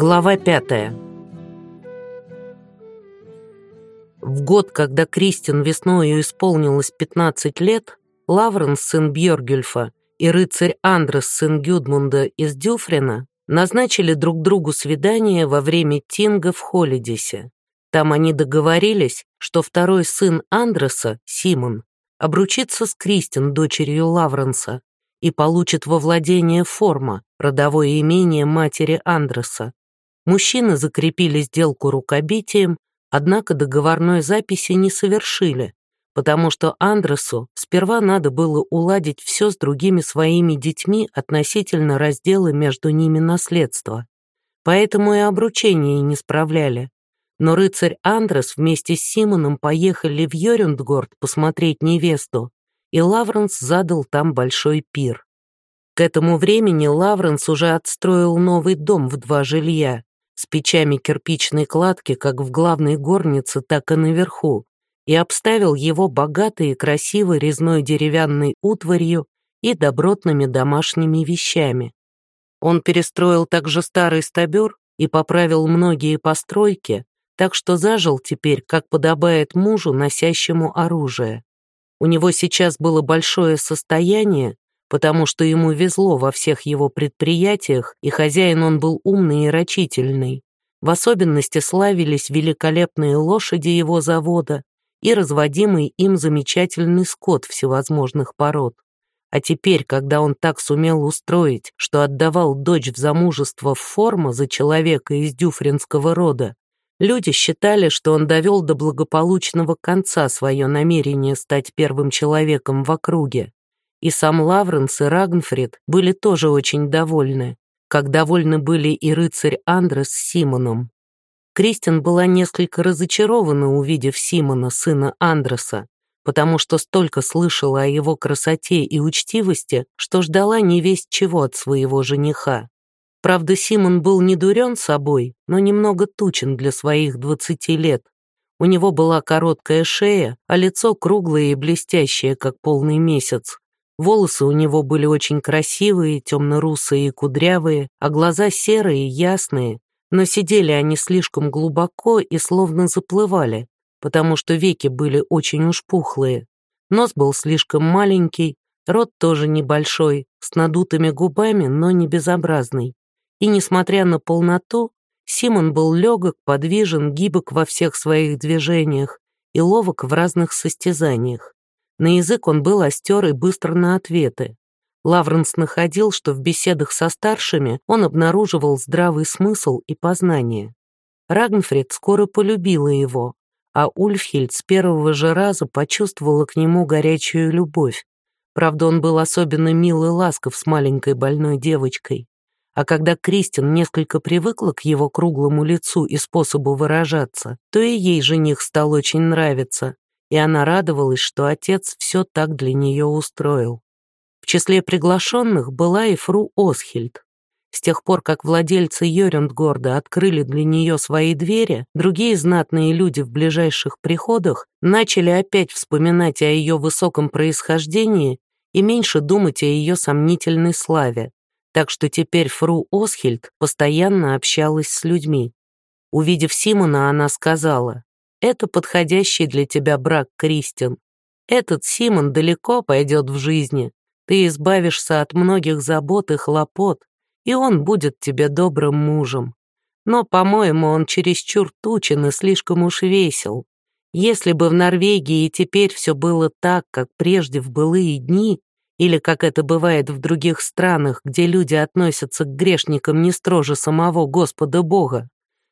Глава пятая. В год, когда Кристин весною исполнилось 15 лет, Лавренс, сын Бьоргюльфа, и рыцарь Андрес, сын Гюдмунда из Дюфрена, назначили друг другу свидание во время тинга в Холидисе. Там они договорились, что второй сын Андреса, Симон, обручится с Кристин, дочерью Лавренса, и получит во владение форма, родовое имение матери Андреса. Мужчины закрепили сделку рукобитием, однако договорной записи не совершили, потому что Андресу сперва надо было уладить все с другими своими детьми относительно раздела между ними наследства. Поэтому и обручение не справляли. Но рыцарь Андрес вместе с Симоном поехали в Йорюндгорд посмотреть невесту, и Лавренс задал там большой пир. К этому времени Лавренс уже отстроил новый дом в два жилья, с печами кирпичной кладки как в главной горнице, так и наверху, и обставил его богатой и красивой резной деревянной утварью и добротными домашними вещами. Он перестроил также старый стабер и поправил многие постройки, так что зажил теперь, как подобает мужу, носящему оружие. У него сейчас было большое состояние, потому что ему везло во всех его предприятиях, и хозяин он был умный и рачительный. В особенности славились великолепные лошади его завода и разводимый им замечательный скот всевозможных пород. А теперь, когда он так сумел устроить, что отдавал дочь в замужество в форма за человека из дюфринского рода, люди считали, что он довел до благополучного конца свое намерение стать первым человеком в округе. И сам Лавренс и Рагнфрид были тоже очень довольны, как довольны были и рыцарь Андрес с Симоном. Кристин была несколько разочарована, увидев Симона, сына Андреса, потому что столько слышала о его красоте и учтивости, что ждала не весть чего от своего жениха. Правда, Симон был не дурен собой, но немного тучен для своих двадцати лет. У него была короткая шея, а лицо круглое и блестящее, как полный месяц, Волосы у него были очень красивые, темно-русые и кудрявые, а глаза серые, ясные, но сидели они слишком глубоко и словно заплывали, потому что веки были очень уж пухлые. Нос был слишком маленький, рот тоже небольшой, с надутыми губами, но не безобразный. И несмотря на полноту, Симон был легок, подвижен, гибок во всех своих движениях и ловок в разных состязаниях. На язык он был остер и быстр на ответы. Лавренс находил, что в беседах со старшими он обнаруживал здравый смысл и познание. Рагнфрид скоро полюбила его, а Ульфхильд с первого же раза почувствовала к нему горячую любовь. Правда, он был особенно мил и ласков с маленькой больной девочкой. А когда Кристин несколько привыкла к его круглому лицу и способу выражаться, то и ей жених стал очень нравиться, и она радовалась, что отец все так для нее устроил. В числе приглашенных была и фру Осхильд. С тех пор, как владельцы Йорюндгорда открыли для нее свои двери, другие знатные люди в ближайших приходах начали опять вспоминать о ее высоком происхождении и меньше думать о ее сомнительной славе. Так что теперь фру Осхильд постоянно общалась с людьми. Увидев Симона, она сказала, это подходящий для тебя брак, Кристин. Этот Симон далеко пойдет в жизни. Ты избавишься от многих забот и хлопот, и он будет тебе добрым мужем. Но, по-моему, он чересчур тучен и слишком уж весел. Если бы в Норвегии теперь все было так, как прежде в былые дни, или как это бывает в других странах, где люди относятся к грешникам не строже самого Господа Бога,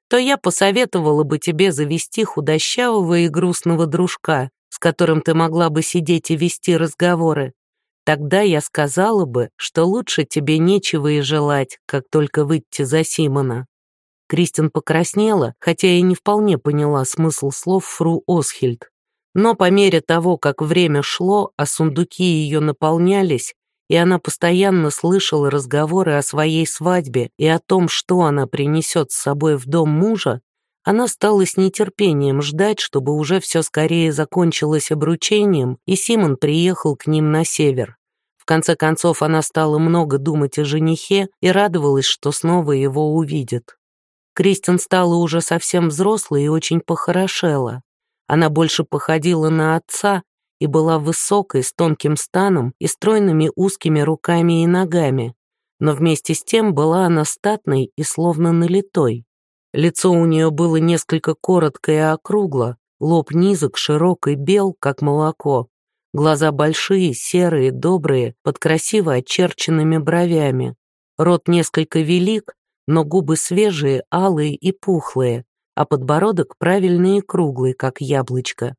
то я посоветовала бы тебе завести худощавого и грустного дружка, с которым ты могла бы сидеть и вести разговоры. Тогда я сказала бы, что лучше тебе нечего и желать, как только выйти за Симона». Кристин покраснела, хотя и не вполне поняла смысл слов фру Осхильд. Но по мере того, как время шло, а сундуки ее наполнялись, и она постоянно слышала разговоры о своей свадьбе и о том, что она принесет с собой в дом мужа, она стала с нетерпением ждать, чтобы уже все скорее закончилось обручением, и Симон приехал к ним на север. В конце концов, она стала много думать о женихе и радовалась, что снова его увидит. Кристин стала уже совсем взрослой и очень похорошела. Она больше походила на отца и была высокой, с тонким станом и стройными узкими руками и ногами. Но вместе с тем была она статной и словно налитой. Лицо у нее было несколько коротко и округло, лоб низок, широк и бел, как молоко. Глаза большие, серые, добрые, под красиво очерченными бровями. Рот несколько велик, но губы свежие, алые и пухлые, а подбородок правильный и круглый, как яблочко.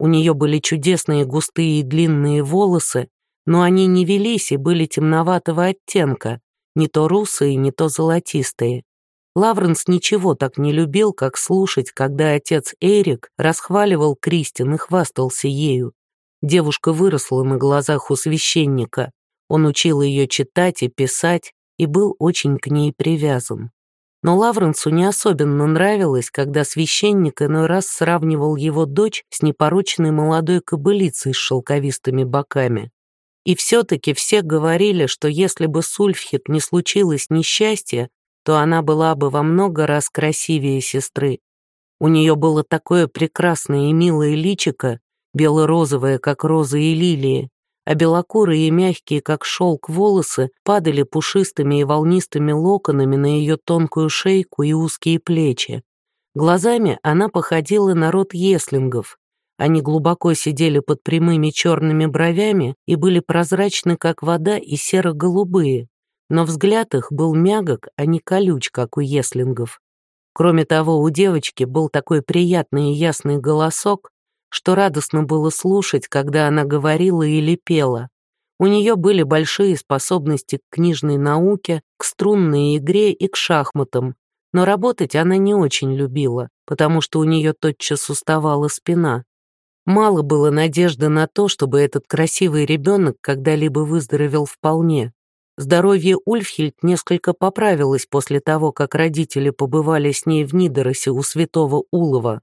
У нее были чудесные густые и длинные волосы, но они не велись и были темноватого оттенка, не то русые, не то золотистые. Лавренс ничего так не любил, как слушать, когда отец Эрик расхваливал Кристин и хвастался ею. Девушка выросла на глазах у священника. Он учил ее читать и писать и был очень к ней привязан. Но Лавренсу не особенно нравилось, когда священник иной раз сравнивал его дочь с непорочной молодой кобылицей с шелковистыми боками. И все-таки все говорили, что если бы с не случилось несчастья, то она была бы во много раз красивее сестры. У нее было такое прекрасное и милое личико, бело-розовое, как розы и лилии, а белокурые и мягкие, как шелк, волосы падали пушистыми и волнистыми локонами на ее тонкую шейку и узкие плечи. Глазами она походила на род еслингов. Они глубоко сидели под прямыми черными бровями и были прозрачны, как вода, и серо-голубые, но взгляд их был мягок, а не колюч, как у еслингов. Кроме того, у девочки был такой приятный и ясный голосок, что радостно было слушать, когда она говорила или пела. У нее были большие способности к книжной науке, к струнной игре и к шахматам, но работать она не очень любила, потому что у нее тотчас уставала спина. Мало было надежды на то, чтобы этот красивый ребенок когда-либо выздоровел вполне. Здоровье Ульфхильд несколько поправилось после того, как родители побывали с ней в Нидоросе у святого Улова.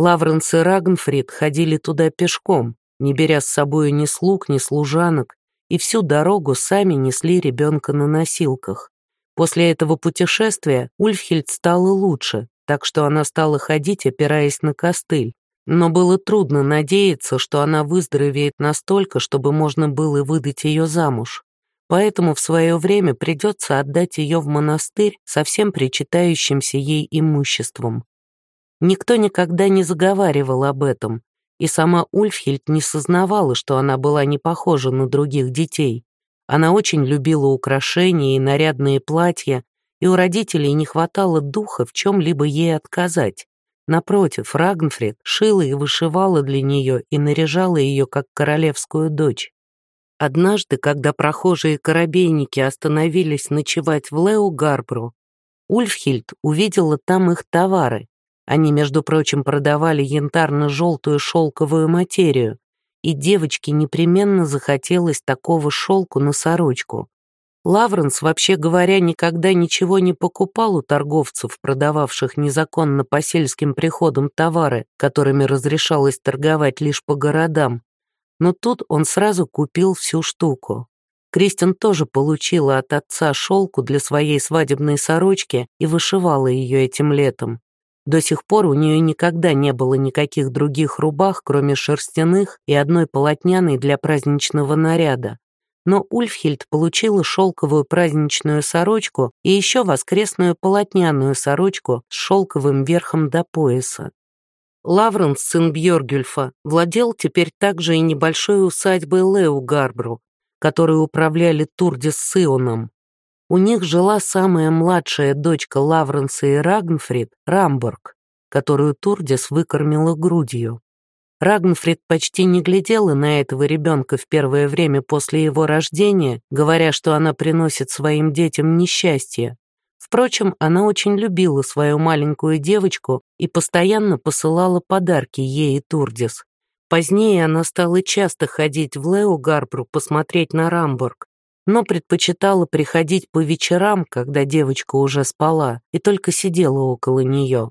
Лавренс и Рагнфрид ходили туда пешком, не беря с собой ни слуг, ни служанок, и всю дорогу сами несли ребенка на носилках. После этого путешествия Ульфхильд стала лучше, так что она стала ходить, опираясь на костыль. Но было трудно надеяться, что она выздоровеет настолько, чтобы можно было выдать ее замуж. Поэтому в свое время придется отдать ее в монастырь со всем причитающимся ей имуществом. Никто никогда не заговаривал об этом, и сама Ульфхильд не сознавала, что она была не похожа на других детей. Она очень любила украшения и нарядные платья, и у родителей не хватало духа в чем-либо ей отказать. Напротив, Рагнфрид шила и вышивала для нее и наряжала ее как королевскую дочь. Однажды, когда прохожие корабейники остановились ночевать в Лео-Гарбру, Ульфхильд увидела там их товары, они, между прочим, продавали янтарно-желтую шелковую материю, и девочке непременно захотелось такого шелку на сорочку. Лавренс, вообще говоря, никогда ничего не покупал у торговцев, продававших незаконно по сельским приходам товары, которыми разрешалось торговать лишь по городам. Но тут он сразу купил всю штуку. Кристин тоже получила от отца шелку для своей свадебной сорочки и вышивала ее этим летом. До сих пор у нее никогда не было никаких других рубах, кроме шерстяных и одной полотняной для праздничного наряда. Но Ульфхильд получила шелковую праздничную сорочку и еще воскресную полотняную сорочку с шелковым верхом до пояса. Лавренс, сын Бьоргюльфа, владел теперь также и небольшой усадьбой Леу Гарбру, которой управляли Турдис с. У них жила самая младшая дочка Лавренса и Рагнфрид, Рамбург, которую Турдис выкормила грудью. Рагнфрид почти не глядела на этого ребенка в первое время после его рождения, говоря, что она приносит своим детям несчастье. Впрочем, она очень любила свою маленькую девочку и постоянно посылала подарки ей и Турдис. Позднее она стала часто ходить в Лео Гарбру посмотреть на Рамбург, но предпочитала приходить по вечерам, когда девочка уже спала, и только сидела около нее.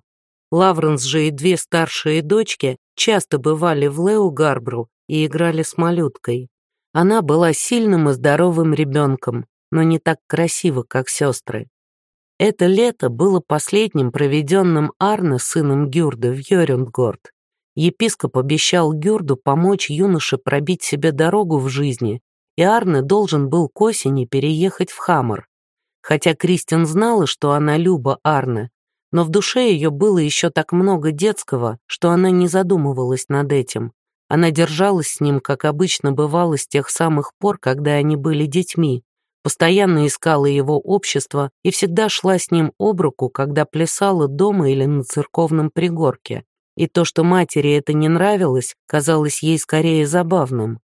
Лавренс же и две старшие дочки часто бывали в Лео Гарбру и играли с малюткой. Она была сильным и здоровым ребенком, но не так красива, как сестры. Это лето было последним проведенным Арне, сыном Гюрда, в Йорюндгорд. Епископ обещал Гюрду помочь юноше пробить себе дорогу в жизни, и Арне должен был к осени переехать в Хаммер. Хотя Кристин знала, что она Люба Арне, но в душе ее было еще так много детского, что она не задумывалась над этим. Она держалась с ним, как обычно бывало с тех самых пор, когда они были детьми, постоянно искала его общество и всегда шла с ним об руку, когда плясала дома или на церковном пригорке. И то, что матери это не нравилось, казалось ей скорее забавным.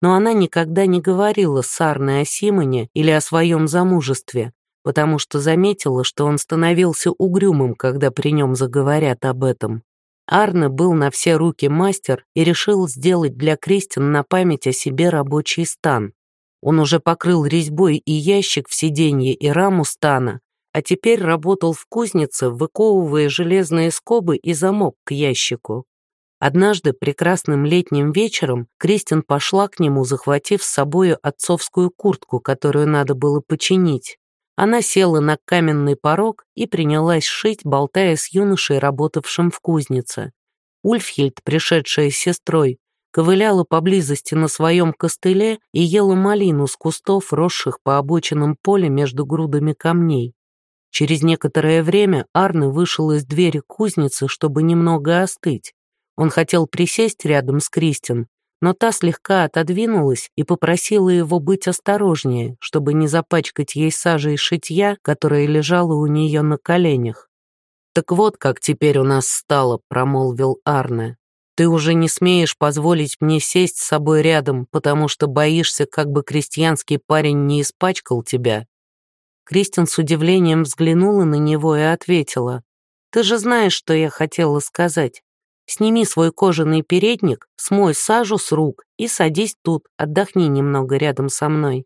Но она никогда не говорила с Арной о Симоне или о своем замужестве, потому что заметила, что он становился угрюмым, когда при нем заговорят об этом. Арне был на все руки мастер и решил сделать для Кристин на память о себе рабочий стан. Он уже покрыл резьбой и ящик в сиденье, и раму стана, а теперь работал в кузнице, выковывая железные скобы и замок к ящику. Однажды прекрасным летним вечером Кристин пошла к нему, захватив с собою отцовскую куртку, которую надо было починить. Она села на каменный порог и принялась шить, болтая с юношей, работавшим в кузнице. Ульфхильд, пришедшая с сестрой, ковыляла поблизости на своем костыле и ела малину с кустов, росших по обочинам поля между грудами камней. Через некоторое время Арне вышел из двери кузницы, чтобы немного остыть. Он хотел присесть рядом с Кристин, но та слегка отодвинулась и попросила его быть осторожнее, чтобы не запачкать ей сажей шитья, которая лежала у нее на коленях. «Так вот, как теперь у нас стало», — промолвил Арне. «Ты уже не смеешь позволить мне сесть с собой рядом, потому что боишься, как бы крестьянский парень не испачкал тебя». Кристин с удивлением взглянула на него и ответила. «Ты же знаешь, что я хотела сказать. Сними свой кожаный передник, смой сажу с рук и садись тут, отдохни немного рядом со мной».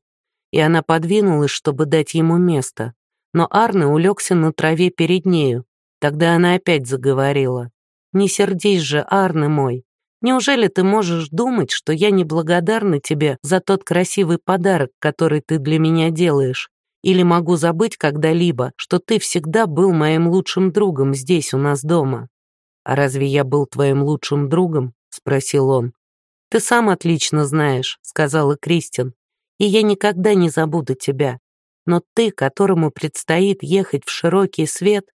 И она подвинулась, чтобы дать ему место. Но Арне улегся на траве перед нею. Тогда она опять заговорила. «Не сердись же, Арне мой. Неужели ты можешь думать, что я неблагодарна тебе за тот красивый подарок, который ты для меня делаешь? Или могу забыть когда-либо, что ты всегда был моим лучшим другом здесь у нас дома?» «А разве я был твоим лучшим другом?» — спросил он. «Ты сам отлично знаешь», — сказала Кристин, «и я никогда не забуду тебя. Но ты, которому предстоит ехать в широкий свет,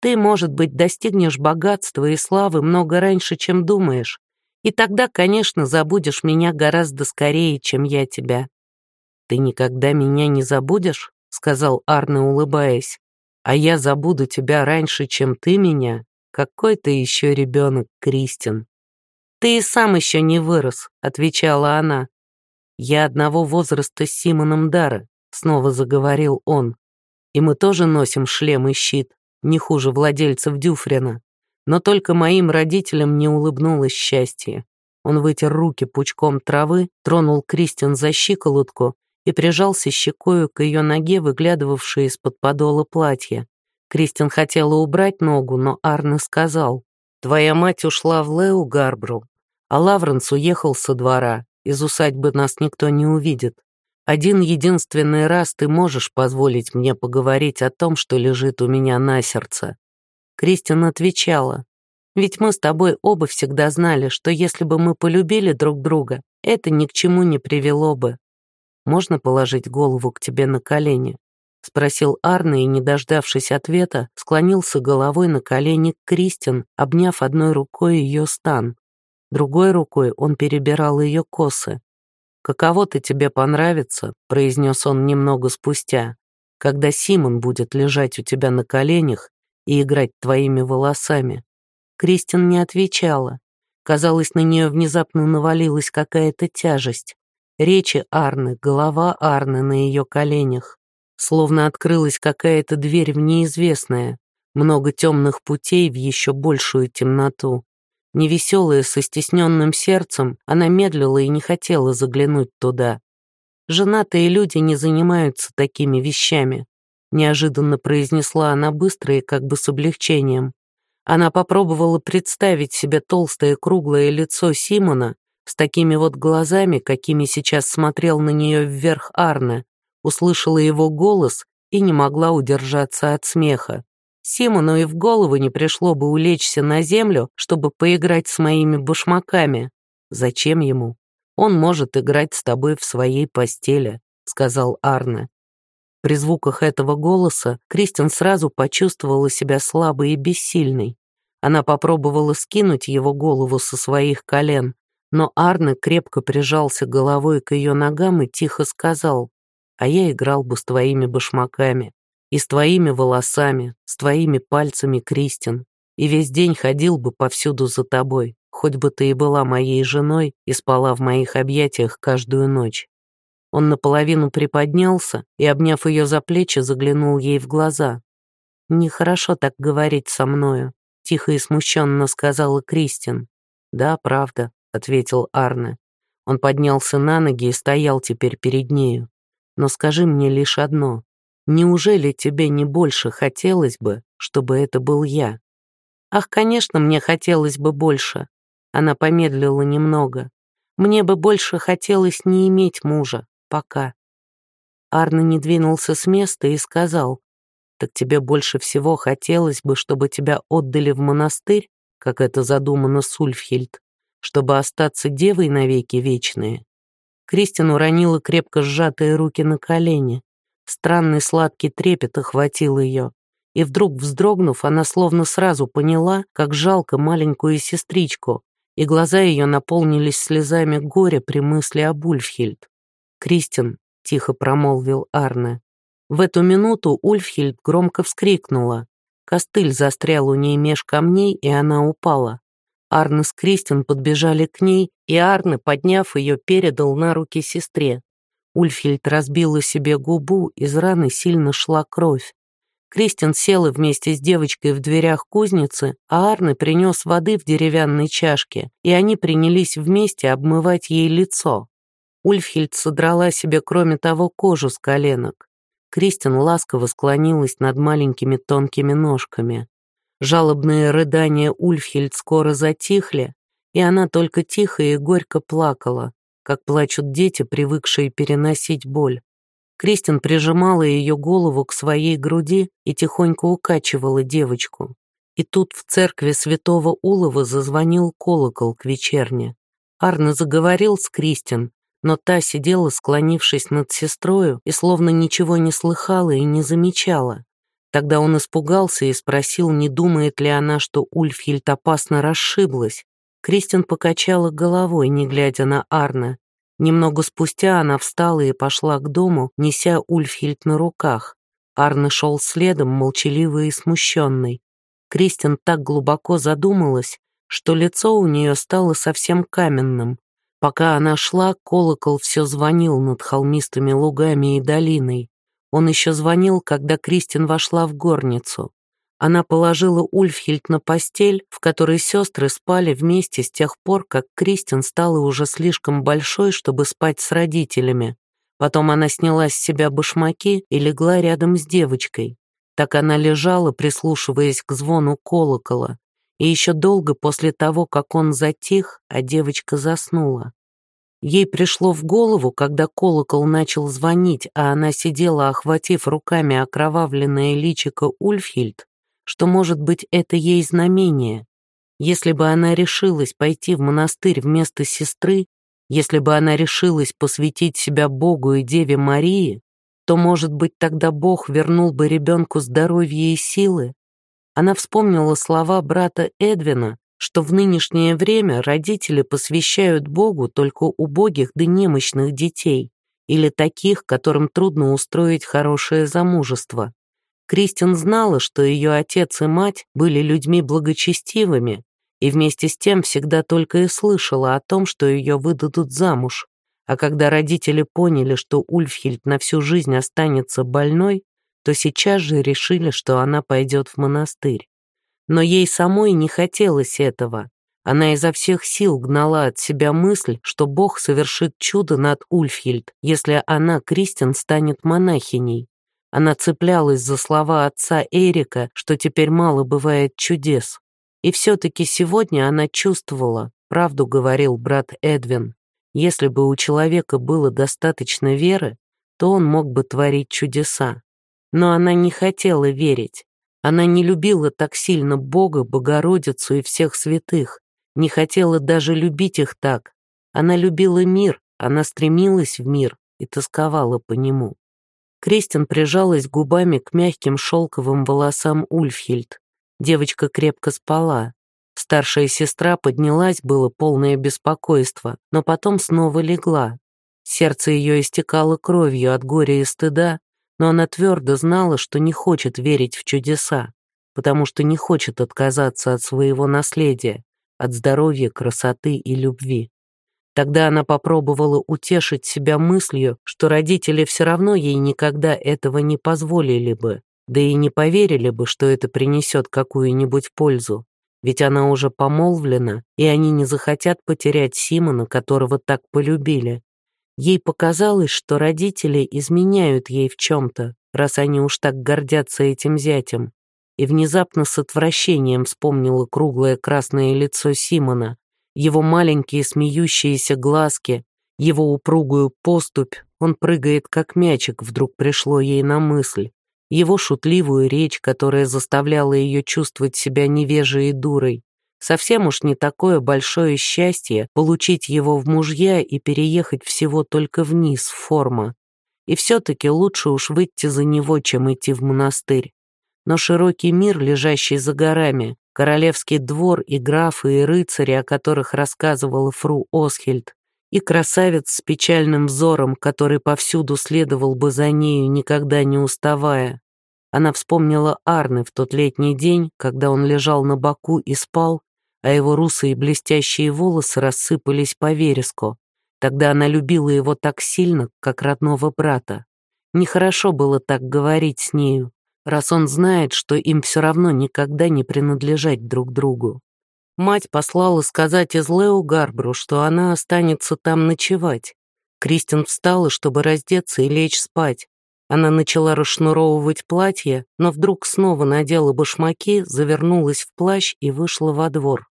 ты, может быть, достигнешь богатства и славы много раньше, чем думаешь, и тогда, конечно, забудешь меня гораздо скорее, чем я тебя». «Ты никогда меня не забудешь?» — сказал Арне, улыбаясь. «А я забуду тебя раньше, чем ты меня?» Какой ты еще ребенок, Кристин. Ты и сам еще не вырос, отвечала она. Я одного возраста с Симоном Дара, снова заговорил он. И мы тоже носим шлем и щит, не хуже владельцев Дюфрена. Но только моим родителям не улыбнулось счастье. Он вытер руки пучком травы, тронул Кристин за щиколотку и прижался щекою к ее ноге, выглядывавшей из-под подола платья. Кристин хотела убрать ногу, но Арне сказал, «Твоя мать ушла в Леу Гарбру, а Лавренс уехал со двора. Из усадьбы нас никто не увидит. Один единственный раз ты можешь позволить мне поговорить о том, что лежит у меня на сердце». Кристин отвечала, «Ведь мы с тобой оба всегда знали, что если бы мы полюбили друг друга, это ни к чему не привело бы. Можно положить голову к тебе на колени?» — спросил Арне и, не дождавшись ответа, склонился головой на колени к Кристин, обняв одной рукой ее стан. Другой рукой он перебирал ее косы. «Каково-то тебе понравится», — произнес он немного спустя, «когда Симон будет лежать у тебя на коленях и играть твоими волосами». Кристин не отвечала. Казалось, на нее внезапно навалилась какая-то тяжесть. Речи Арны, голова Арны на ее коленях. Словно открылась какая-то дверь в неизвестное, много темных путей в еще большую темноту. Невеселая, со стесненным сердцем, она медлила и не хотела заглянуть туда. «Женатые люди не занимаются такими вещами», неожиданно произнесла она быстро и как бы с облегчением. Она попробовала представить себе толстое круглое лицо Симона с такими вот глазами, какими сейчас смотрел на нее вверх Арне, услышала его голос и не могла удержаться от смеха. Симону и в голову не пришло бы улечься на землю, чтобы поиграть с моими башмаками. Зачем ему? Он может играть с тобой в своей постели, сказал Арне. При звуках этого голоса Кристин сразу почувствовала себя слабой и бессильной. Она попробовала скинуть его голову со своих колен, но Арне крепко прижался головой к ее ногам и тихо сказал, «А я играл бы с твоими башмаками, и с твоими волосами, с твоими пальцами, Кристин, и весь день ходил бы повсюду за тобой, хоть бы ты и была моей женой и спала в моих объятиях каждую ночь». Он наполовину приподнялся и, обняв ее за плечи, заглянул ей в глаза. «Нехорошо так говорить со мною», — тихо и смущенно сказала Кристин. «Да, правда», — ответил Арне. Он поднялся на ноги и стоял теперь перед нею. «Но скажи мне лишь одно. Неужели тебе не больше хотелось бы, чтобы это был я?» «Ах, конечно, мне хотелось бы больше». Она помедлила немного. «Мне бы больше хотелось не иметь мужа, пока». Арне не двинулся с места и сказал, «Так тебе больше всего хотелось бы, чтобы тебя отдали в монастырь, как это задумано Сульфхильд, чтобы остаться девой навеки вечные». Кристин уронила крепко сжатые руки на колени. Странный сладкий трепет охватил ее. И вдруг, вздрогнув, она словно сразу поняла, как жалко маленькую сестричку, и глаза ее наполнились слезами горя при мысли об Ульфхильд. «Кристин», — тихо промолвил Арне. В эту минуту Ульфхильд громко вскрикнула. Костыль застрял у ней меж камней, и она упала. Арне с Кристин подбежали к ней, и Арне, подняв ее, передал на руки сестре. Ульфхильд разбила себе губу, из раны сильно шла кровь. Кристин села вместе с девочкой в дверях кузницы, а Арне принес воды в деревянной чашке, и они принялись вместе обмывать ей лицо. Ульфхильд содрала себе, кроме того, кожу с коленок. Кристин ласково склонилась над маленькими тонкими ножками. Жалобные рыдания Ульфхильд скоро затихли, и она только тихо и горько плакала, как плачут дети, привыкшие переносить боль. Кристин прижимала ее голову к своей груди и тихонько укачивала девочку. И тут в церкви святого Улова зазвонил колокол к вечерне. Арне заговорил с Кристин, но та сидела, склонившись над сестрою, и словно ничего не слыхала и не замечала. Тогда он испугался и спросил, не думает ли она, что Ульфхильд опасно расшиблась. Кристин покачала головой, не глядя на Арна. Немного спустя она встала и пошла к дому, неся Ульфхильд на руках. Арне шел следом, молчаливый и смущенный. Кристин так глубоко задумалась, что лицо у нее стало совсем каменным. Пока она шла, колокол все звонил над холмистыми лугами и долиной. Он еще звонил, когда Кристин вошла в горницу. Она положила Ульфхильд на постель, в которой сестры спали вместе с тех пор, как Кристин стала уже слишком большой, чтобы спать с родителями. Потом она сняла с себя башмаки и легла рядом с девочкой. Так она лежала, прислушиваясь к звону колокола, и еще долго после того, как он затих, а девочка заснула. Ей пришло в голову, когда колокол начал звонить, а она сидела, охватив руками окровавленное личико Ульфхильд, что, может быть, это ей знамение. Если бы она решилась пойти в монастырь вместо сестры, если бы она решилась посвятить себя Богу и Деве Марии, то, может быть, тогда Бог вернул бы ребенку здоровье и силы, она вспомнила слова брата Эдвина, что в нынешнее время родители посвящают Богу только убогих да немощных детей или таких, которым трудно устроить хорошее замужество. Кристин знала, что ее отец и мать были людьми благочестивыми, и вместе с тем всегда только и слышала о том, что ее выдадут замуж. А когда родители поняли, что Ульфхильд на всю жизнь останется больной, то сейчас же решили, что она пойдет в монастырь. Но ей самой не хотелось этого. Она изо всех сил гнала от себя мысль, что Бог совершит чудо над Ульфхильд, если она, Кристин, станет монахиней. Она цеплялась за слова отца Эрика, что теперь мало бывает чудес. И все-таки сегодня она чувствовала, правду говорил брат Эдвин, если бы у человека было достаточно веры, то он мог бы творить чудеса. Но она не хотела верить. Она не любила так сильно Бога, Богородицу и всех святых, не хотела даже любить их так. Она любила мир, она стремилась в мир и тосковала по нему. Кристин прижалась губами к мягким шелковым волосам Ульфхильд. Девочка крепко спала. Старшая сестра поднялась, было полное беспокойство, но потом снова легла. Сердце ее истекало кровью от горя и стыда, но она твердо знала, что не хочет верить в чудеса, потому что не хочет отказаться от своего наследия, от здоровья, красоты и любви. Тогда она попробовала утешить себя мыслью, что родители все равно ей никогда этого не позволили бы, да и не поверили бы, что это принесет какую-нибудь пользу. Ведь она уже помолвлена, и они не захотят потерять Симона, которого так полюбили. Ей показалось, что родители изменяют ей в чем-то, раз они уж так гордятся этим зятем. И внезапно с отвращением вспомнила круглое красное лицо Симона, его маленькие смеющиеся глазки, его упругую поступь, он прыгает как мячик, вдруг пришло ей на мысль. Его шутливую речь, которая заставляла ее чувствовать себя невежей и дурой, Совсем уж не такое большое счастье получить его в мужья и переехать всего только вниз форма. И все-таки лучше уж выйти за него, чем идти в монастырь. Но широкий мир, лежащий за горами, королевский двор и графы и рыцари, о которых рассказывала фру Осхельд, и красавец с печальным взором, который повсюду следовал бы за нею, никогда не уставая. Она вспомнила Арны в тот летний день, когда он лежал на боку и спал, а его русые блестящие волосы рассыпались по вереску. Тогда она любила его так сильно, как родного брата. Нехорошо было так говорить с нею, раз он знает, что им все равно никогда не принадлежать друг другу. Мать послала сказать из Лео Гарбру, что она останется там ночевать. Кристин встала, чтобы раздеться и лечь спать. Она начала расшнуровывать платье, но вдруг снова надела башмаки, завернулась в плащ и вышла во двор.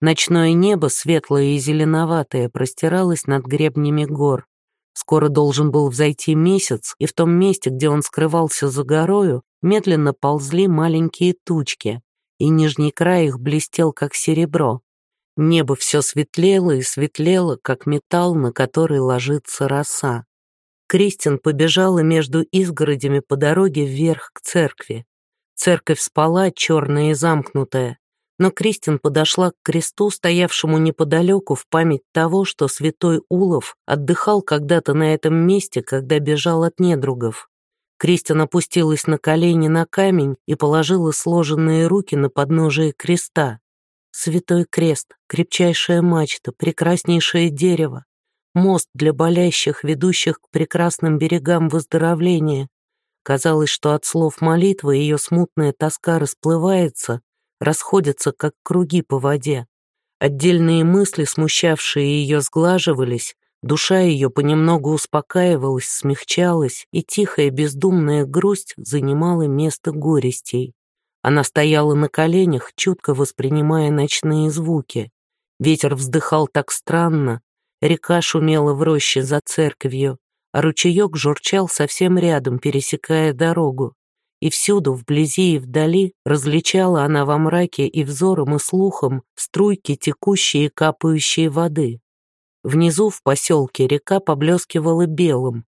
Ночное небо, светлое и зеленоватое, простиралось над гребнями гор. Скоро должен был взойти месяц, и в том месте, где он скрывался за горою, медленно ползли маленькие тучки, и нижний край их блестел, как серебро. Небо все светлело и светлело, как металл, на который ложится роса. Кристин побежала между изгородями по дороге вверх к церкви. Церковь спала, черная и замкнутая но Кристин подошла к кресту, стоявшему неподалеку в память того, что святой Улов отдыхал когда-то на этом месте, когда бежал от недругов. Кристин опустилась на колени на камень и положила сложенные руки на подножие креста. Святой крест, крепчайшая мачта, прекраснейшее дерево, мост для болящих, ведущих к прекрасным берегам выздоровления. Казалось, что от слов молитвы ее смутная тоска расплывается, расходятся, как круги по воде. Отдельные мысли, смущавшие ее, сглаживались, душа ее понемногу успокаивалась, смягчалась, и тихая бездумная грусть занимала место горестей. Она стояла на коленях, чутко воспринимая ночные звуки. Ветер вздыхал так странно, река шумела в роще за церковью, а ручеек журчал совсем рядом, пересекая дорогу и всюду, вблизи и вдали, различала она во мраке и взором, и слухом струйки текущие и капающие воды. Внизу, в поселке, река поблескивала белым.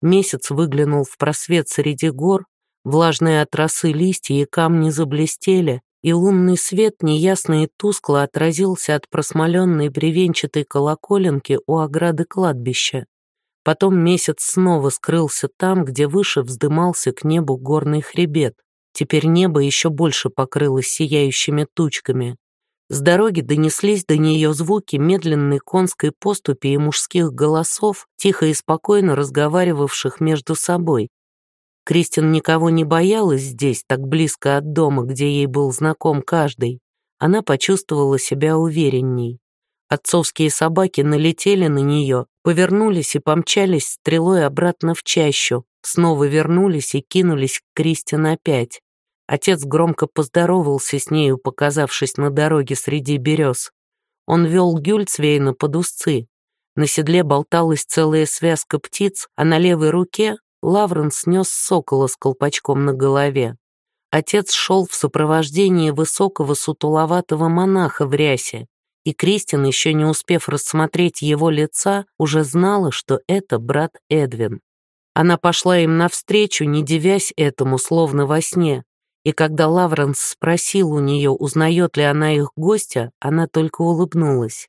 Месяц выглянул в просвет среди гор, влажные от росы листья и камни заблестели, и лунный свет неясно и тускло отразился от просмоленной бревенчатой колоколенки у ограды кладбища. Потом месяц снова скрылся там, где выше вздымался к небу горный хребет. Теперь небо еще больше покрылось сияющими тучками. С дороги донеслись до нее звуки медленной конской поступи и мужских голосов, тихо и спокойно разговаривавших между собой. Кристин никого не боялась здесь, так близко от дома, где ей был знаком каждый. Она почувствовала себя уверенней. Отцовские собаки налетели на нее, повернулись и помчались стрелой обратно в чащу, снова вернулись и кинулись к Кристин опять. Отец громко поздоровался с нею, показавшись на дороге среди берез. Он вел Гюльцвейна под узцы. На седле болталась целая связка птиц, а на левой руке Лавренс снес сокола с колпачком на голове. Отец шел в сопровождении высокого сутуловатого монаха в рясе, и Кристин, еще не успев рассмотреть его лица, уже знала, что это брат Эдвин. Она пошла им навстречу, не девясь этому, словно во сне, и когда Лавренс спросил у нее, узнает ли она их гостя, она только улыбнулась.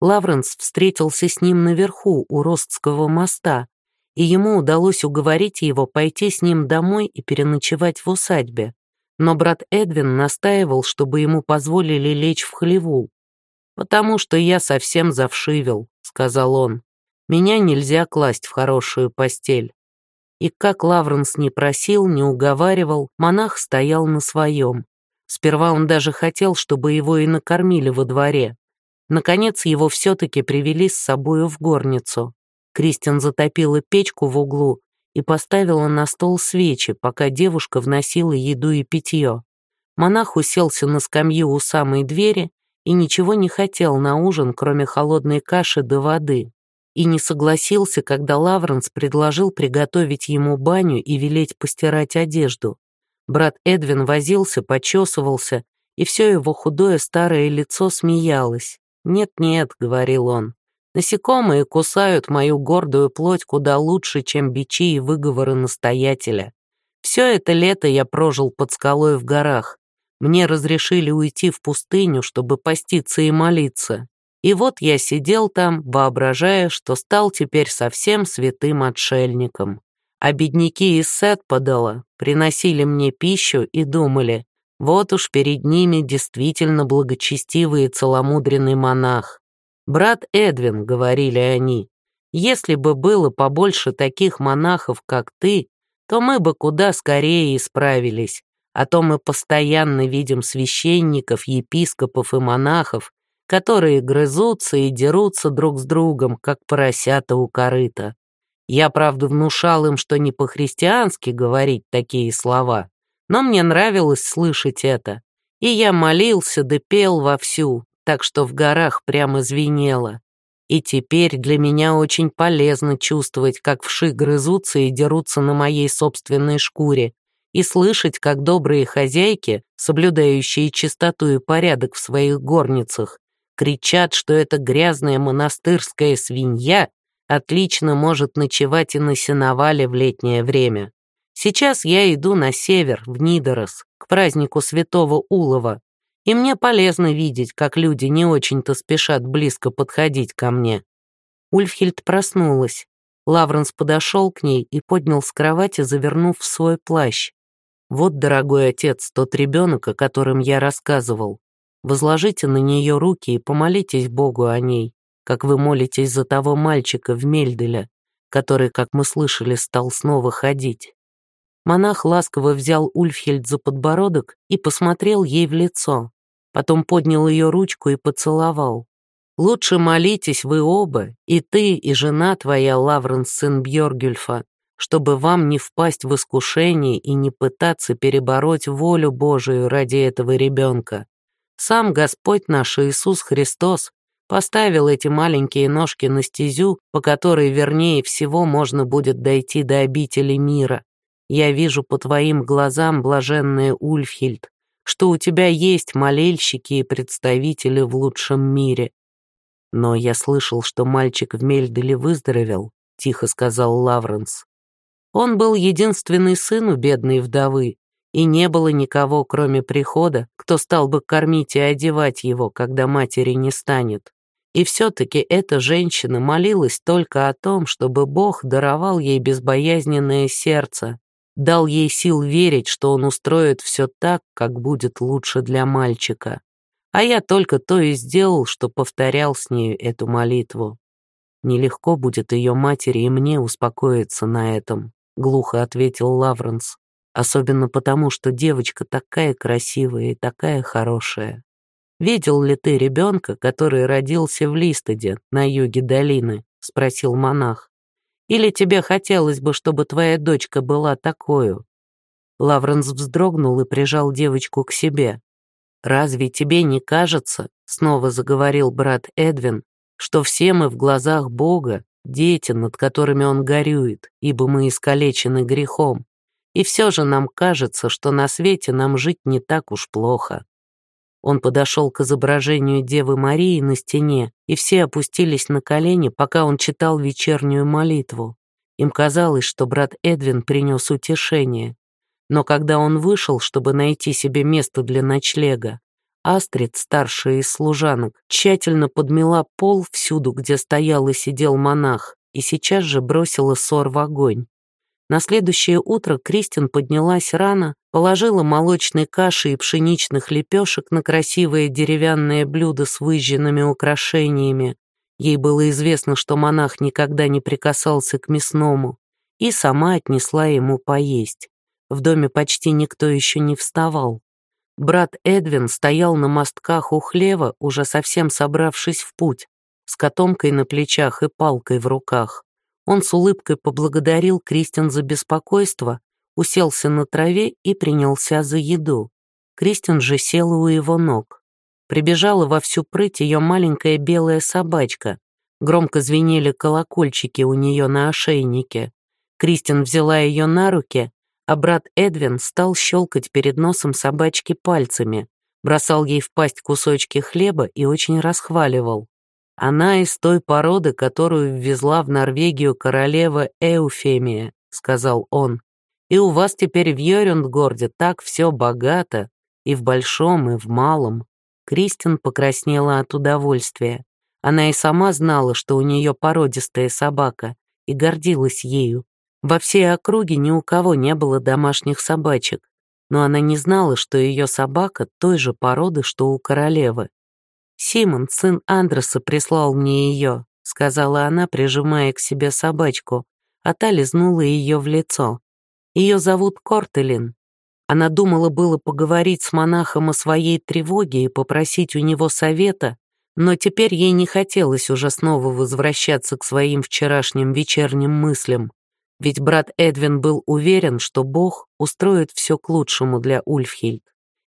Лавренс встретился с ним наверху, у Ростского моста, и ему удалось уговорить его пойти с ним домой и переночевать в усадьбе. Но брат Эдвин настаивал, чтобы ему позволили лечь в хлеву. «Потому что я совсем завшивел», — сказал он. «Меня нельзя класть в хорошую постель». И как Лавренс не просил, не уговаривал, монах стоял на своем. Сперва он даже хотел, чтобы его и накормили во дворе. Наконец его все-таки привели с собою в горницу. Кристин затопила печку в углу и поставила на стол свечи, пока девушка вносила еду и питье. Монах уселся на скамью у самой двери и ничего не хотел на ужин, кроме холодной каши до воды. И не согласился, когда Лавренс предложил приготовить ему баню и велеть постирать одежду. Брат Эдвин возился, почесывался, и все его худое старое лицо смеялось. «Нет-нет», — говорил он, Насекомые кусают мою гордую плоть куда лучше, чем бичи и выговоры настоятеля. Все это лето я прожил под скалой в горах. Мне разрешили уйти в пустыню, чтобы поститься и молиться. И вот я сидел там, воображая, что стал теперь совсем святым отшельником. А бедняки из Сетпадала приносили мне пищу и думали, вот уж перед ними действительно благочестивый и целомудренный монах. «Брат Эдвин», — говорили они, — «если бы было побольше таких монахов, как ты, то мы бы куда скорее исправились, а то мы постоянно видим священников, епископов и монахов, которые грызутся и дерутся друг с другом, как поросята у корыта. Я, правда, внушал им, что не по-христиански говорить такие слова, но мне нравилось слышать это, и я молился да пел вовсю, так что в горах прямо звенело. И теперь для меня очень полезно чувствовать, как вши грызутся и дерутся на моей собственной шкуре, и слышать, как добрые хозяйки, соблюдающие чистоту и порядок в своих горницах, кричат, что эта грязная монастырская свинья отлично может ночевать и на сеновале в летнее время. Сейчас я иду на север, в Нидорос, к празднику святого Улова, и мне полезно видеть, как люди не очень-то спешат близко подходить ко мне. Ульфхильд проснулась. Лавренс подошел к ней и поднял с кровати, завернув в свой плащ. «Вот, дорогой отец, тот ребенок, о котором я рассказывал. Возложите на нее руки и помолитесь Богу о ней, как вы молитесь за того мальчика в Мельделе, который, как мы слышали, стал снова ходить». Монах ласково взял Ульфхельд за подбородок и посмотрел ей в лицо. Потом поднял ее ручку и поцеловал. «Лучше молитесь вы оба, и ты, и жена твоя, Лавренс, сын Бьоргюльфа, чтобы вам не впасть в искушение и не пытаться перебороть волю Божию ради этого ребенка. Сам Господь наш Иисус Христос поставил эти маленькие ножки на стезю, по которой вернее всего можно будет дойти до обители мира. Я вижу по твоим глазам, блаженная Ульфхильд, что у тебя есть молельщики и представители в лучшем мире. Но я слышал, что мальчик в Мельделе выздоровел, тихо сказал Лавренс. Он был единственный сын у бедной вдовы, и не было никого, кроме прихода, кто стал бы кормить и одевать его, когда матери не станет. И все-таки эта женщина молилась только о том, чтобы Бог даровал ей безбоязненное сердце, дал ей сил верить, что он устроит все так, как будет лучше для мальчика. А я только то и сделал, что повторял с нею эту молитву. Нелегко будет ее матери и мне успокоиться на этом, глухо ответил Лавренс, особенно потому, что девочка такая красивая и такая хорошая. Видел ли ты ребенка, который родился в Листоде, на юге долины? спросил монах. Или тебе хотелось бы, чтобы твоя дочка была такую?» Лавренс вздрогнул и прижал девочку к себе. «Разве тебе не кажется, — снова заговорил брат Эдвин, — что все мы в глазах Бога дети, над которыми он горюет, ибо мы искалечены грехом. И все же нам кажется, что на свете нам жить не так уж плохо. Он подошел к изображению Девы Марии на стене, и все опустились на колени, пока он читал вечернюю молитву. Им казалось, что брат Эдвин принес утешение. Но когда он вышел, чтобы найти себе место для ночлега, Астрид, старшая из служанок, тщательно подмела пол всюду, где стоял и сидел монах, и сейчас же бросила ссор в огонь. На следующее утро Кристин поднялась рано, положила молочной каши и пшеничных лепешек на красивое деревянное блюдо с выжженными украшениями. Ей было известно, что монах никогда не прикасался к мясному, и сама отнесла ему поесть. В доме почти никто еще не вставал. Брат Эдвин стоял на мостках у хлева, уже совсем собравшись в путь, с котомкой на плечах и палкой в руках. Он с улыбкой поблагодарил Кристин за беспокойство, уселся на траве и принялся за еду. Кристин же села у его ног. Прибежала во всю прыть ее маленькая белая собачка. Громко звенели колокольчики у нее на ошейнике. Кристин взяла ее на руки, а брат Эдвин стал щелкать перед носом собачки пальцами, бросал ей в пасть кусочки хлеба и очень расхваливал. Она из той породы, которую ввезла в Норвегию королева Эуфемия, сказал он. И у вас теперь в Йорюндгорде так все богато, и в большом, и в малом. Кристин покраснела от удовольствия. Она и сама знала, что у нее породистая собака, и гордилась ею. Во всей округе ни у кого не было домашних собачек, но она не знала, что ее собака той же породы, что у королевы. «Симон, сын Андреса, прислал мне ее», — сказала она, прижимая к себе собачку, а та лизнула ее в лицо. «Ее зовут Кортелин». Она думала было поговорить с монахом о своей тревоге и попросить у него совета, но теперь ей не хотелось уже снова возвращаться к своим вчерашним вечерним мыслям, ведь брат Эдвин был уверен, что Бог устроит все к лучшему для Ульфхильд.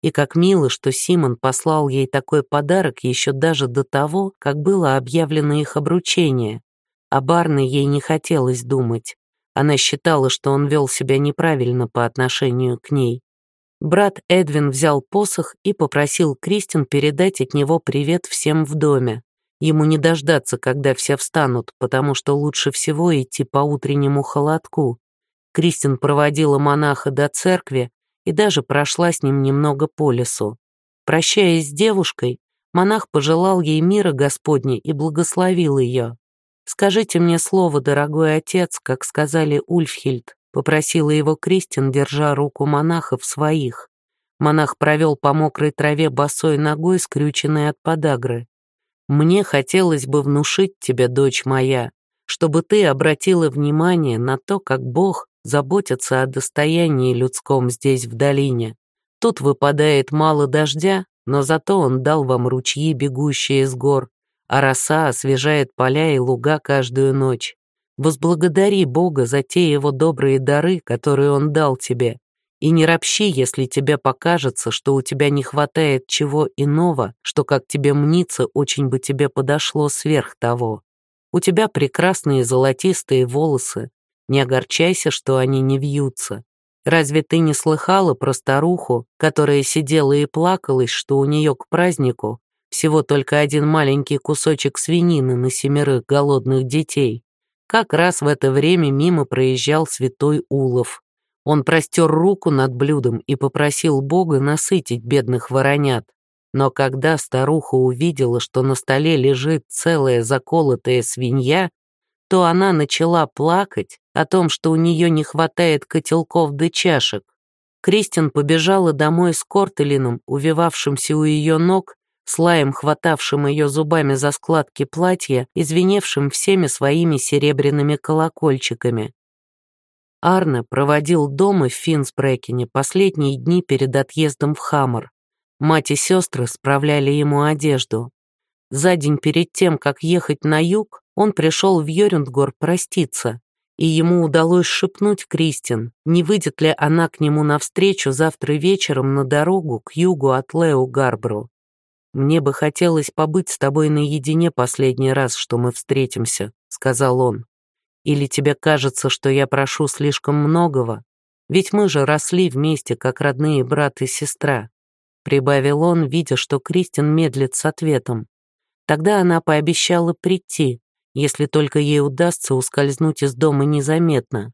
И как мило, что Симон послал ей такой подарок еще даже до того, как было объявлено их обручение. О Барне ей не хотелось думать. Она считала, что он вел себя неправильно по отношению к ней. Брат Эдвин взял посох и попросил Кристин передать от него привет всем в доме. Ему не дождаться, когда все встанут, потому что лучше всего идти по утреннему холодку. Кристин проводила монаха до церкви, и даже прошла с ним немного по лесу. Прощаясь с девушкой, монах пожелал ей мира Господня и благословил ее. «Скажите мне слово, дорогой отец, как сказали Ульфхильд», попросила его Кристин, держа руку монаха в своих. Монах провел по мокрой траве босой ногой, скрюченной от подагры. «Мне хотелось бы внушить тебе, дочь моя, чтобы ты обратила внимание на то, как Бог заботятся о достоянии людском здесь, в долине. Тут выпадает мало дождя, но зато он дал вам ручьи, бегущие с гор, а роса освежает поля и луга каждую ночь. Возблагодари Бога за те его добрые дары, которые он дал тебе, и не ропщи, если тебе покажется, что у тебя не хватает чего иного, что, как тебе мнится, очень бы тебе подошло сверх того. У тебя прекрасные золотистые волосы, не огорчайся, что они не вьются. Разве ты не слыхала про старуху, которая сидела и плакалась, что у нее к празднику всего только один маленький кусочек свинины на семерых голодных детей? Как раз в это время мимо проезжал святой Улов. Он простер руку над блюдом и попросил Бога насытить бедных воронят. Но когда старуха увидела, что на столе лежит целая заколотая свинья, то она начала плакать о том, что у нее не хватает котелков да чашек. Кристин побежала домой с Кортелином, увивавшимся у ее ног, слаем хватавшим ее зубами за складки платья и звеневшим всеми своими серебряными колокольчиками. Арне проводил дома в Финсбрекене последние дни перед отъездом в Хаммер. Мать и сестры справляли ему одежду. За день перед тем, как ехать на юг, он пришел в Йорюндгор проститься, и ему удалось шепнуть Кристин, не выйдет ли она к нему навстречу завтра вечером на дорогу к югу от Лео Гарбру. «Мне бы хотелось побыть с тобой наедине последний раз, что мы встретимся», — сказал он. «Или тебе кажется, что я прошу слишком многого? Ведь мы же росли вместе, как родные брат и сестра», — прибавил он, видя, что Кристин медлит с ответом. Тогда она пообещала прийти, если только ей удастся ускользнуть из дома незаметно.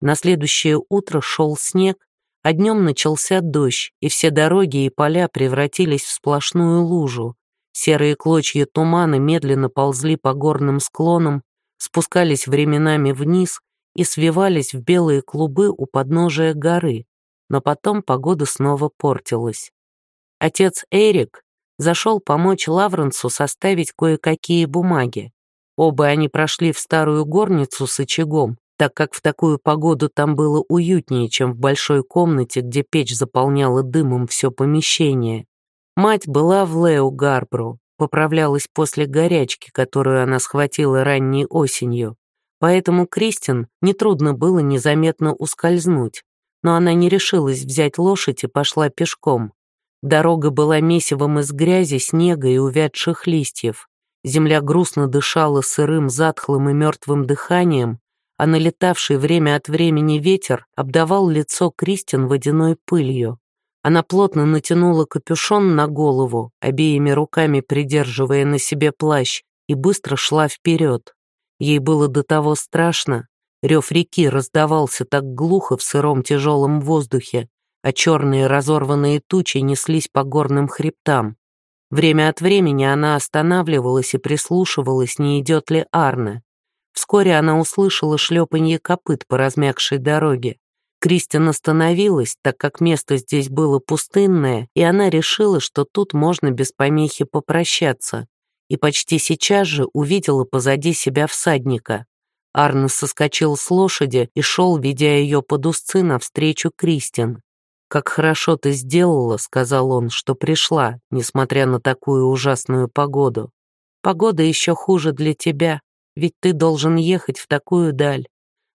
На следующее утро шел снег, а днем начался дождь, и все дороги и поля превратились в сплошную лужу. Серые клочья тумана медленно ползли по горным склонам, спускались временами вниз и свивались в белые клубы у подножия горы, но потом погода снова портилась. Отец Эрик зашел помочь Лавренсу составить кое-какие бумаги. Оба они прошли в старую горницу с очагом, так как в такую погоду там было уютнее, чем в большой комнате, где печь заполняла дымом все помещение. Мать была в Лео Гарбру, поправлялась после горячки, которую она схватила ранней осенью. Поэтому Кристин нетрудно было незаметно ускользнуть, но она не решилась взять лошадь и пошла пешком. Дорога была месивом из грязи, снега и увядших листьев. Земля грустно дышала сырым, затхлым и мертвым дыханием, а налетавший время от времени ветер обдавал лицо Кристин водяной пылью. Она плотно натянула капюшон на голову, обеими руками придерживая на себе плащ, и быстро шла вперед. Ей было до того страшно. Рев реки раздавался так глухо в сыром тяжелом воздухе, а черные разорванные тучи неслись по горным хребтам. Время от времени она останавливалась и прислушивалась, не идет ли Арне. Вскоре она услышала шлепанье копыт по размягшей дороге. Кристин остановилась, так как место здесь было пустынное, и она решила, что тут можно без помехи попрощаться. И почти сейчас же увидела позади себя всадника. Арне соскочил с лошади и шел, ведя ее под узцы навстречу Кристин. «Как хорошо ты сделала», — сказал он, — «что пришла, несмотря на такую ужасную погоду. Погода еще хуже для тебя, ведь ты должен ехать в такую даль.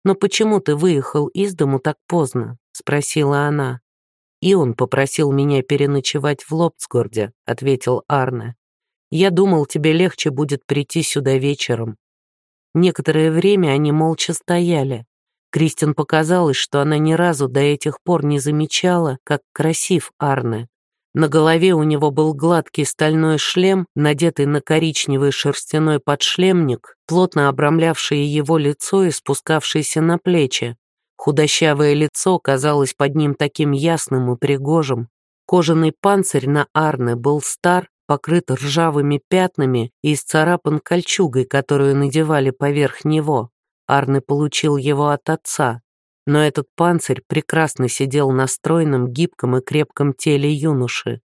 Но почему ты выехал из дому так поздно?» — спросила она. «И он попросил меня переночевать в Лобцгорде», — ответил Арне. «Я думал, тебе легче будет прийти сюда вечером». Некоторое время они молча стояли. Кристин показалось, что она ни разу до этих пор не замечала, как красив Арне. На голове у него был гладкий стальной шлем, надетый на коричневый шерстяной подшлемник, плотно обрамлявший его лицо и спускавшийся на плечи. Худощавое лицо казалось под ним таким ясным и пригожим. Кожаный панцирь на Арне был стар, покрыт ржавыми пятнами и исцарапан кольчугой, которую надевали поверх него. Арне получил его от отца, но этот панцирь прекрасно сидел на стройном, гибком и крепком теле юноши.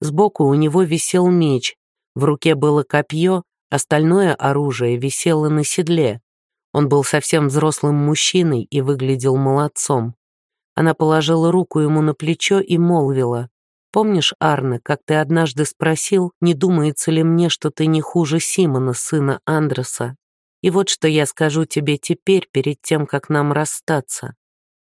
Сбоку у него висел меч, в руке было копье, остальное оружие висело на седле. Он был совсем взрослым мужчиной и выглядел молодцом. Она положила руку ему на плечо и молвила, «Помнишь, Арне, как ты однажды спросил, не думается ли мне, что ты не хуже Симона, сына Андреса?» И вот что я скажу тебе теперь, перед тем, как нам расстаться.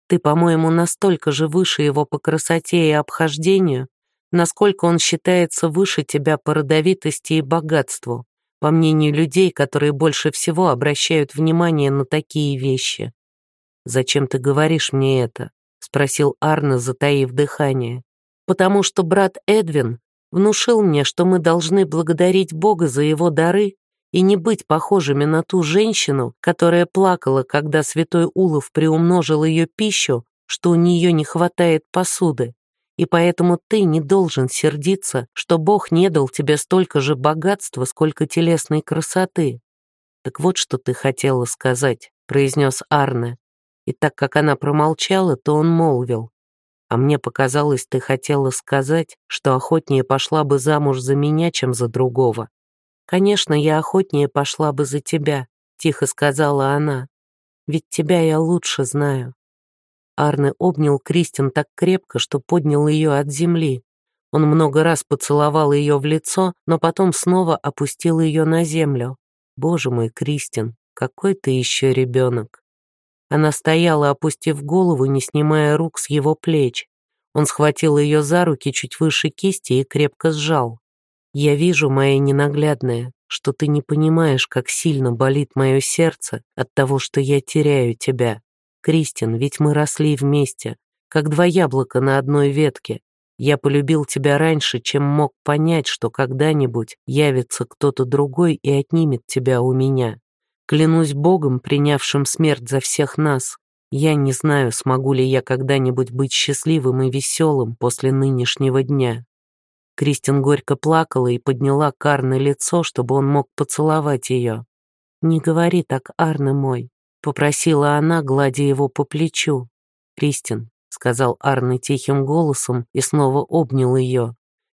Ты, по-моему, настолько же выше его по красоте и обхождению, насколько он считается выше тебя по родовитости и богатству, по мнению людей, которые больше всего обращают внимание на такие вещи. «Зачем ты говоришь мне это?» — спросил Арна, затаив дыхание. «Потому что брат Эдвин внушил мне, что мы должны благодарить Бога за его дары и не быть похожими на ту женщину, которая плакала, когда святой Улов приумножил ее пищу, что у нее не хватает посуды. И поэтому ты не должен сердиться, что Бог не дал тебе столько же богатства, сколько телесной красоты. Так вот, что ты хотела сказать, произнес Арне. И так как она промолчала, то он молвил. А мне показалось, ты хотела сказать, что охотнее пошла бы замуж за меня, чем за другого. «Конечно, я охотнее пошла бы за тебя», — тихо сказала она. «Ведь тебя я лучше знаю». Арне обнял Кристин так крепко, что поднял ее от земли. Он много раз поцеловал ее в лицо, но потом снова опустил ее на землю. «Боже мой, Кристин, какой ты еще ребенок!» Она стояла, опустив голову, не снимая рук с его плеч. Он схватил ее за руки чуть выше кисти и крепко сжал. Я вижу, моя ненаглядная, что ты не понимаешь, как сильно болит мое сердце от того, что я теряю тебя. Кристин, ведь мы росли вместе, как два яблока на одной ветке. Я полюбил тебя раньше, чем мог понять, что когда-нибудь явится кто-то другой и отнимет тебя у меня. Клянусь Богом, принявшим смерть за всех нас, я не знаю, смогу ли я когда-нибудь быть счастливым и веселым после нынешнего дня. Кристин горько плакала и подняла к Арне лицо, чтобы он мог поцеловать ее. «Не говори так, Арне мой», — попросила она, гладя его по плечу. «Кристин», — сказал Арне тихим голосом и снова обнял ее.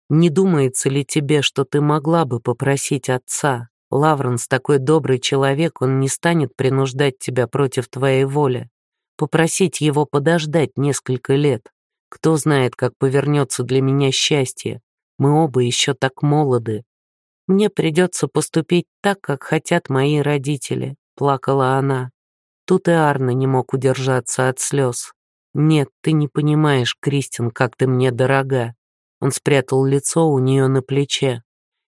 «Не думается ли тебе, что ты могла бы попросить отца? Лавренс такой добрый человек, он не станет принуждать тебя против твоей воли. Попросить его подождать несколько лет. Кто знает, как повернется для меня счастье. Мы оба еще так молоды. Мне придется поступить так, как хотят мои родители», — плакала она. Тут и Арна не мог удержаться от слез. «Нет, ты не понимаешь, Кристин, как ты мне дорога». Он спрятал лицо у нее на плече.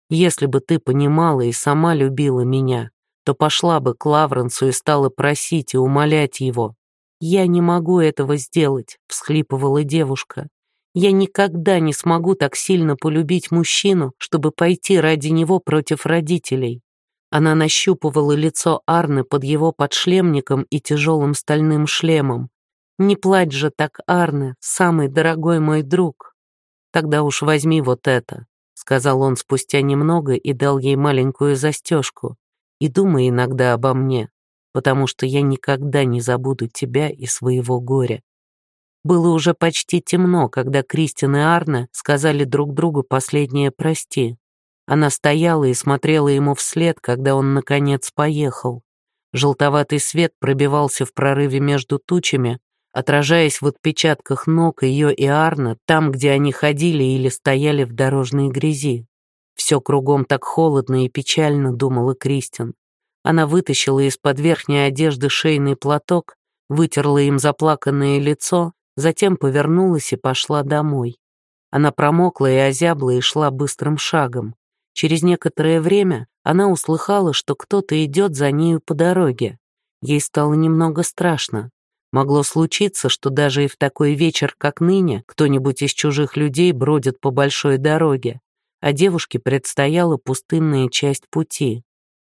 «Если бы ты понимала и сама любила меня, то пошла бы к Лавренсу и стала просить и умолять его». «Я не могу этого сделать», — всхлипывала девушка. Я никогда не смогу так сильно полюбить мужчину, чтобы пойти ради него против родителей. Она нащупывала лицо Арны под его подшлемником и тяжелым стальным шлемом. «Не плачь же так, Арне, самый дорогой мой друг». «Тогда уж возьми вот это», — сказал он спустя немного и дал ей маленькую застежку. «И думай иногда обо мне, потому что я никогда не забуду тебя и своего горя». Было уже почти темно, когда Кристин и Арна сказали друг другу последнее «прости». Она стояла и смотрела ему вслед, когда он, наконец, поехал. Желтоватый свет пробивался в прорыве между тучами, отражаясь в отпечатках ног ее и Арна, там, где они ходили или стояли в дорожной грязи. Все кругом так холодно и печально, думала Кристин. Она вытащила из-под верхней одежды шейный платок, вытерла им заплаканное лицо затем повернулась и пошла домой. Она промокла и озябла и шла быстрым шагом. Через некоторое время она услыхала, что кто-то идет за нею по дороге. Ей стало немного страшно. Могло случиться, что даже и в такой вечер, как ныне, кто-нибудь из чужих людей бродит по большой дороге, а девушке предстояла пустынная часть пути.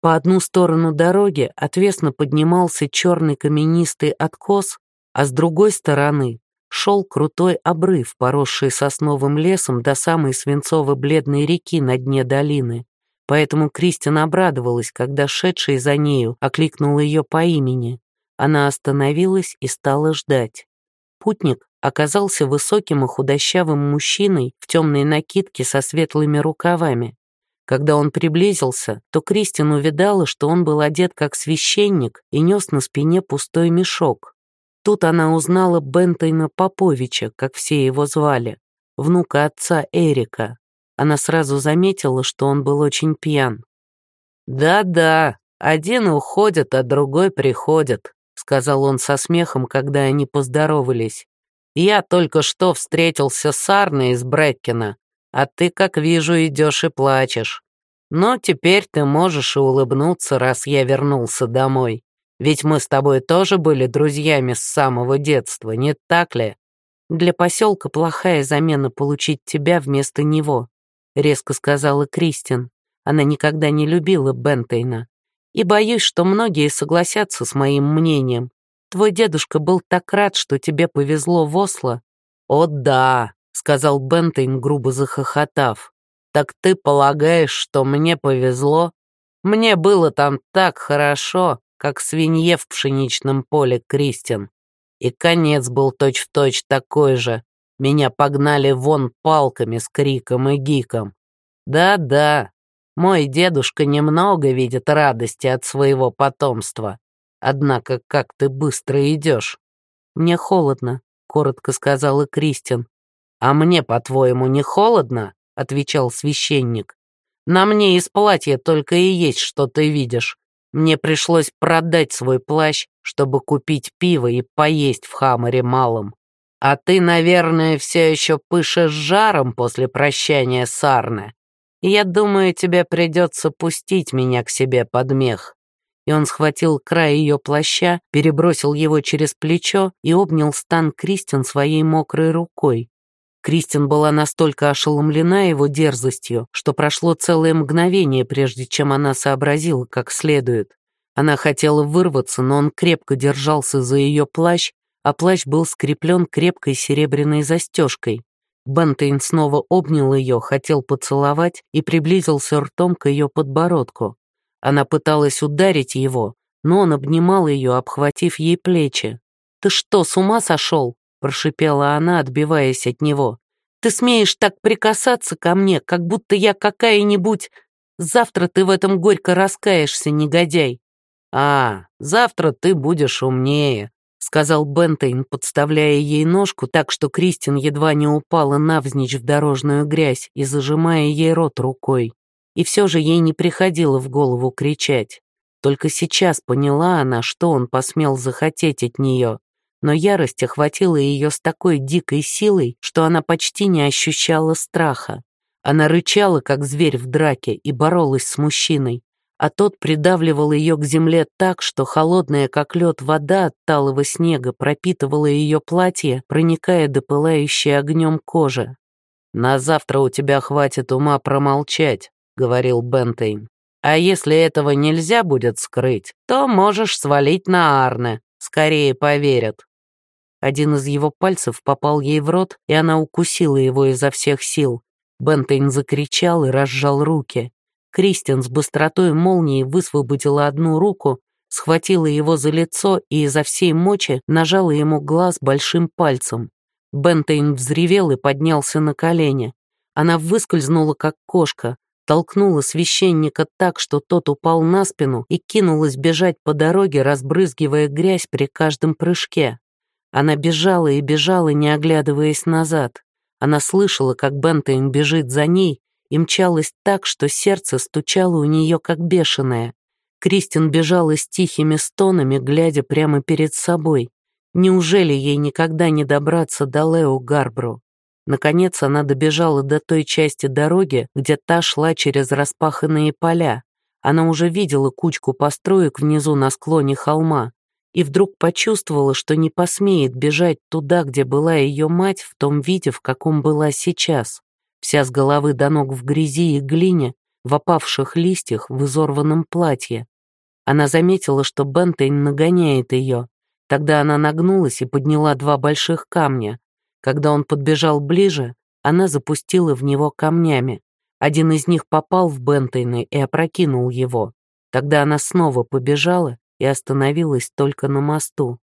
По одну сторону дороги отвесно поднимался черный каменистый откос, а с другой стороны шел крутой обрыв, поросший сосновым лесом до самой свинцово-бледной реки на дне долины. Поэтому Кристин обрадовалась, когда шедший за нею окликнул ее по имени. Она остановилась и стала ждать. Путник оказался высоким и худощавым мужчиной в темной накидке со светлыми рукавами. Когда он приблизился, то Кристин увидала, что он был одет как священник и нес на спине пустой мешок. Тут она узнала Бентайна Поповича, как все его звали, внука отца Эрика. Она сразу заметила, что он был очень пьян. «Да-да, один уходит, а другой приходит», — сказал он со смехом, когда они поздоровались. «Я только что встретился с Арной из Бреккена, а ты, как вижу, идешь и плачешь. Но теперь ты можешь и улыбнуться, раз я вернулся домой. Ведь мы с тобой тоже были друзьями с самого детства, не так ли? Для поселка плохая замена получить тебя вместо него», — резко сказала Кристин. Она никогда не любила Бентейна. «И боюсь, что многие согласятся с моим мнением. Твой дедушка был так рад, что тебе повезло в Осло». «О да», — сказал Бентейн, грубо захохотав. «Так ты полагаешь, что мне повезло? Мне было там так хорошо как свинье в пшеничном поле, Кристин. И конец был точь-в-точь точь такой же. Меня погнали вон палками с криком и гиком. Да-да, мой дедушка немного видит радости от своего потомства. Однако как ты быстро идешь. Мне холодно, коротко сказала Кристин. А мне, по-твоему, не холодно? отвечал священник. На мне из платья только и есть, что ты видишь. Мне пришлось продать свой плащ, чтобы купить пиво и поесть в хамаре малом. А ты, наверное, все еще пышешь жаром после прощания с Арне. я думаю, тебе придется пустить меня к себе под мех». И он схватил край ее плаща, перебросил его через плечо и обнял стан Кристин своей мокрой рукой. Кристин была настолько ошеломлена его дерзостью, что прошло целое мгновение, прежде чем она сообразила как следует. Она хотела вырваться, но он крепко держался за ее плащ, а плащ был скреплен крепкой серебряной застежкой. Бентейн снова обнял ее, хотел поцеловать и приблизился ртом к ее подбородку. Она пыталась ударить его, но он обнимал ее, обхватив ей плечи. «Ты что, с ума сошел?» — прошипела она, отбиваясь от него. «Ты смеешь так прикасаться ко мне, как будто я какая-нибудь... Завтра ты в этом горько раскаешься, негодяй!» «А, завтра ты будешь умнее», — сказал Бентейн, подставляя ей ножку так, что Кристин едва не упала навзничь в дорожную грязь и зажимая ей рот рукой. И все же ей не приходило в голову кричать. Только сейчас поняла она, что он посмел захотеть от нее. Но ярость охватила ее с такой дикой силой, что она почти не ощущала страха. Она рычала, как зверь в драке, и боролась с мужчиной а тот придавливал ее к земле так, что холодная, как лед, вода от талого снега пропитывала ее платье, проникая до пылающей огнем кожи. «На завтра у тебя хватит ума промолчать», — говорил Бентейн. «А если этого нельзя будет скрыть, то можешь свалить на Арне, скорее поверят». Один из его пальцев попал ей в рот, и она укусила его изо всех сил. Бентейн закричал и разжал руки. Кристиан с быстротой молнии высвободила одну руку, схватила его за лицо и изо всей мочи нажала ему глаз большим пальцем. Бентейн взревел и поднялся на колени. Она выскользнула, как кошка, толкнула священника так, что тот упал на спину и кинулась бежать по дороге, разбрызгивая грязь при каждом прыжке. Она бежала и бежала, не оглядываясь назад. Она слышала, как Бентейн бежит за ней, и мчалась так, что сердце стучало у нее как бешеное. Кристин бежала с тихими стонами, глядя прямо перед собой. Неужели ей никогда не добраться до Лео Гарбру? Наконец она добежала до той части дороги, где та шла через распаханные поля. Она уже видела кучку построек внизу на склоне холма и вдруг почувствовала, что не посмеет бежать туда, где была ее мать, в том виде, в каком была сейчас вся с головы до ног в грязи и глине, в опавших листьях, в изорванном платье. Она заметила, что Бентейн нагоняет ее. Тогда она нагнулась и подняла два больших камня. Когда он подбежал ближе, она запустила в него камнями. Один из них попал в Бентейна и опрокинул его. Тогда она снова побежала и остановилась только на мосту.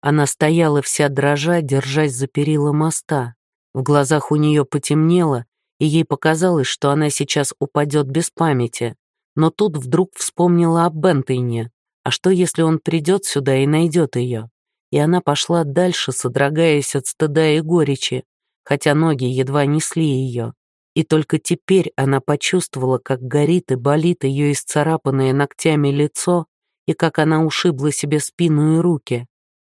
Она стояла вся дрожа, держась за перила моста. В глазах у нее потемнело, и ей показалось, что она сейчас упадет без памяти. Но тут вдруг вспомнила о Бентейне. А что, если он придет сюда и найдет ее? И она пошла дальше, содрогаясь от стыда и горечи, хотя ноги едва несли ее. И только теперь она почувствовала, как горит и болит ее исцарапанное ногтями лицо, и как она ушибла себе спину и руки.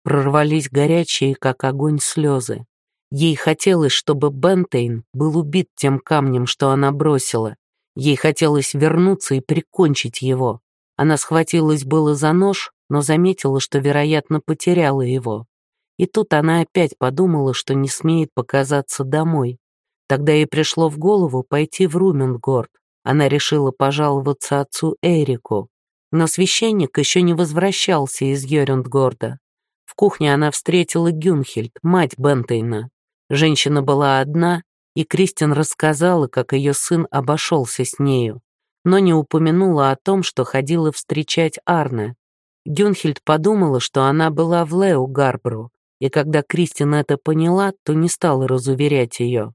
Прорвались горячие, как огонь, слезы. Ей хотелось, чтобы Бентейн был убит тем камнем, что она бросила. Ей хотелось вернуться и прикончить его. Она схватилась было за нож, но заметила, что, вероятно, потеряла его. И тут она опять подумала, что не смеет показаться домой. Тогда ей пришло в голову пойти в Руменгорд. Она решила пожаловаться отцу Эрику. Но священник еще не возвращался из Йорюндгорда. В кухне она встретила Гюнхельд, мать Бентейна. Женщина была одна, и Кристин рассказала, как ее сын обошелся с нею, но не упомянула о том, что ходила встречать Арне. Гюнхельд подумала, что она была в Лео Гарбру, и когда Кристин это поняла, то не стала разуверять ее.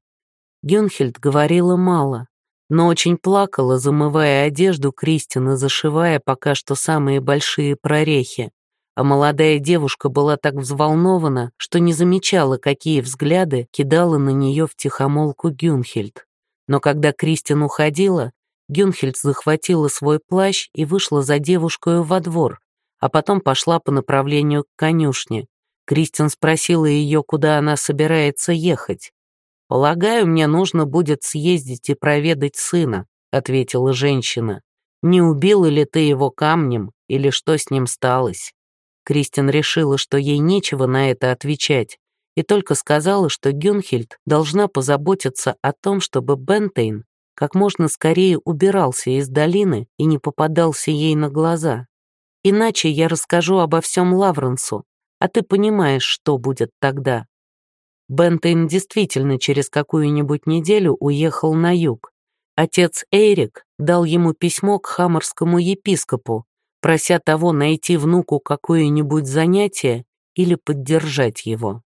Гюнхельд говорила мало, но очень плакала, замывая одежду Кристин и зашивая пока что самые большие прорехи а молодая девушка была так взволнована, что не замечала, какие взгляды кидала на нее в тихомолку Гюнхельд. Но когда Кристин уходила, Гюнхельд захватила свой плащ и вышла за девушкой во двор, а потом пошла по направлению к конюшне. Кристин спросила ее, куда она собирается ехать. «Полагаю, мне нужно будет съездить и проведать сына», ответила женщина. «Не убила ли ты его камнем, или что с ним сталось?» Кристин решила, что ей нечего на это отвечать, и только сказала, что Гюнхельд должна позаботиться о том, чтобы Бентейн как можно скорее убирался из долины и не попадался ей на глаза. Иначе я расскажу обо всем Лавренсу, а ты понимаешь, что будет тогда. Бентейн действительно через какую-нибудь неделю уехал на юг. Отец Эрик дал ему письмо к хаммерскому епископу, прося того найти внуку какое-нибудь занятие или поддержать его.